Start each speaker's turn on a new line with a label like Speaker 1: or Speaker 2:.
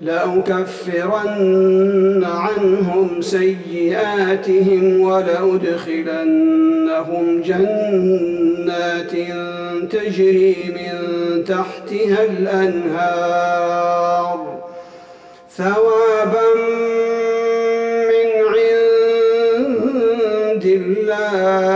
Speaker 1: لأكفرن عنهم سيئاتهم ولأدخلنهم جنات تجري من تحتها الأنهار. ثوابا من عند الله